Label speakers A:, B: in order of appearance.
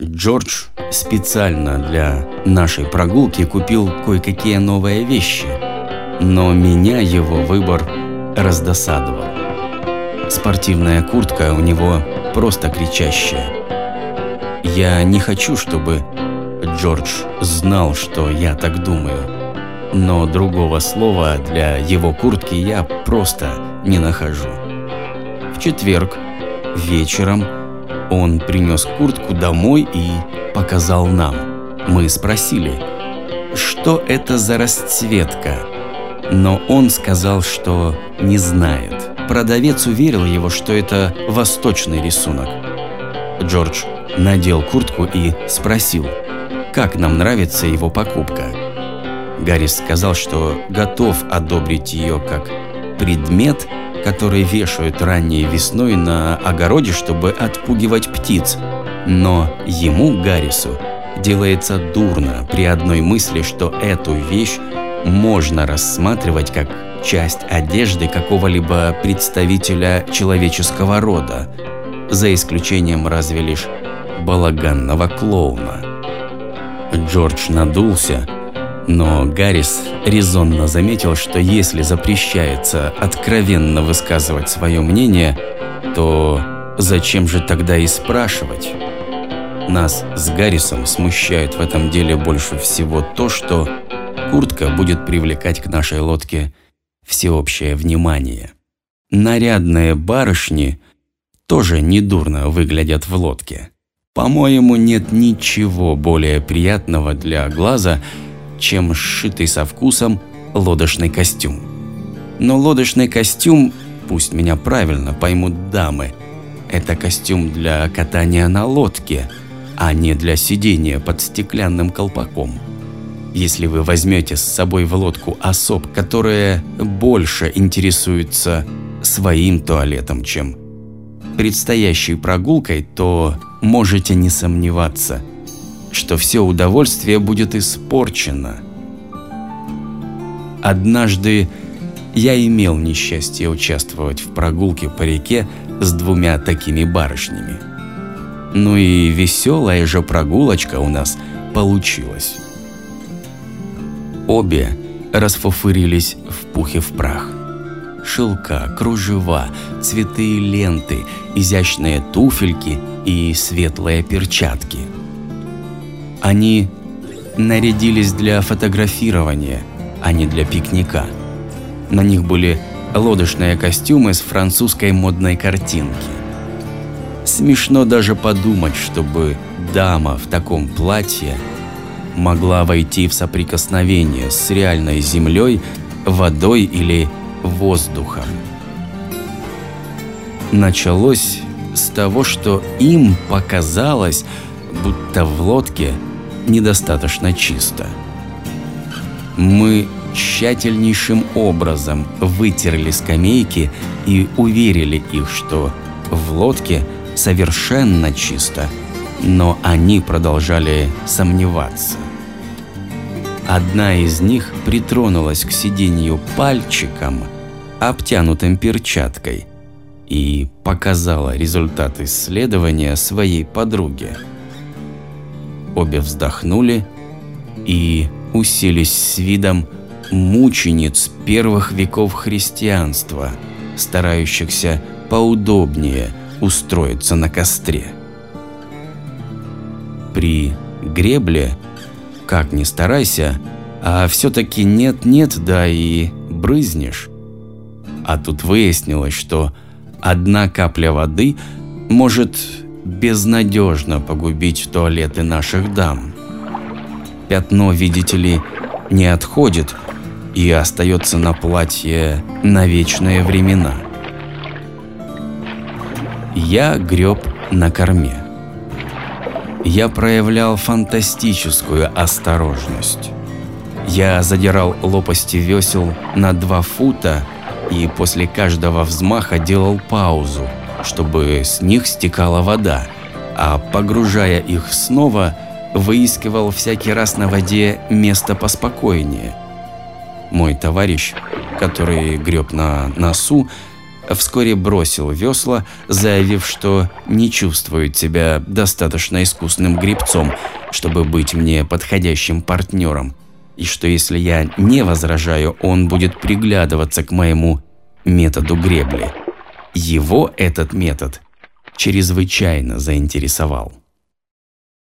A: Джордж специально для нашей прогулки купил кое-какие новые вещи, но меня его выбор раздосадовал. Спортивная куртка у него просто кричащая. Я не хочу, чтобы Джордж знал, что я так думаю. Но другого слова для его куртки я просто не нахожу. В четверг вечером он принес куртку домой и показал нам. Мы спросили, что это за расцветка, но он сказал, что не знает. Продавец уверил его, что это восточный рисунок. Джордж надел куртку и спросил, как нам нравится его покупка. Гаррис сказал, что готов одобрить ее как предмет – которые вешают ранней весной на огороде, чтобы отпугивать птиц. Но ему, Гаррису, делается дурно при одной мысли, что эту вещь можно рассматривать как часть одежды какого-либо представителя человеческого рода, за исключением разве лишь балаганного клоуна. Джордж надулся, но Гаррис резонно заметил, что если запрещается откровенно высказывать свое мнение, то зачем же тогда и спрашивать? Нас с Гаррисом смущает в этом деле больше всего то, что куртка будет привлекать к нашей лодке всеобщее внимание. Нарядные барышни тоже недурно выглядят в лодке. По-моему, нет ничего более приятного для глаза, чем сшитый со вкусом лодочный костюм. Но лодочный костюм, пусть меня правильно поймут дамы, это костюм для катания на лодке, а не для сидения под стеклянным колпаком. Если вы возьмете с собой в лодку особ, которые больше интересуются своим туалетом, чем предстоящей прогулкой, то можете не сомневаться – что все удовольствие будет испорчено. Однажды я имел несчастье участвовать в прогулке по реке с двумя такими барышнями. Ну и веселая же прогулочка у нас получилась. Обе расфуфырились в пух и в прах. Шелка, кружева, цветы и ленты, изящные туфельки и светлые перчатки – они нарядились для фотографирования, а не для пикника. На них были лодочные костюмы с французской модной картинки. Смешно даже подумать, чтобы дама в таком платье могла войти в соприкосновение с реальной землей, водой или воздухом. Началось с того, что им показалось, будто в лодке – недостаточно чисто. Мы тщательнейшим образом вытерли скамейки и уверили их, что в лодке совершенно чисто, но они продолжали сомневаться. Одна из них притронулась к сиденью пальчиком, обтянутым перчаткой, и показала результат исследования своей подруге. Обе вздохнули и уселись с видом мучениц первых веков христианства, старающихся поудобнее устроиться на костре. При гребле, как ни старайся, а все-таки нет-нет, да и брызнешь. А тут выяснилось, что одна капля воды может безнадежно погубить туалеты наших дам. Пятно, видите ли, не отходит и остается на платье на вечные времена. Я греб на корме. Я проявлял фантастическую осторожность. Я задирал лопасти весел на два фута и после каждого взмаха делал паузу, чтобы с них стекала вода, а погружая их снова, выискивал всякий раз на воде место поспокойнее. Мой товарищ, который греб на носу, вскоре бросил весла, заявив, что не чувствует себя достаточно искусным гребцом, чтобы быть мне подходящим партнером, и что если я не возражаю, он будет приглядываться к моему методу гребли. Его этот метод чрезвычайно заинтересовал.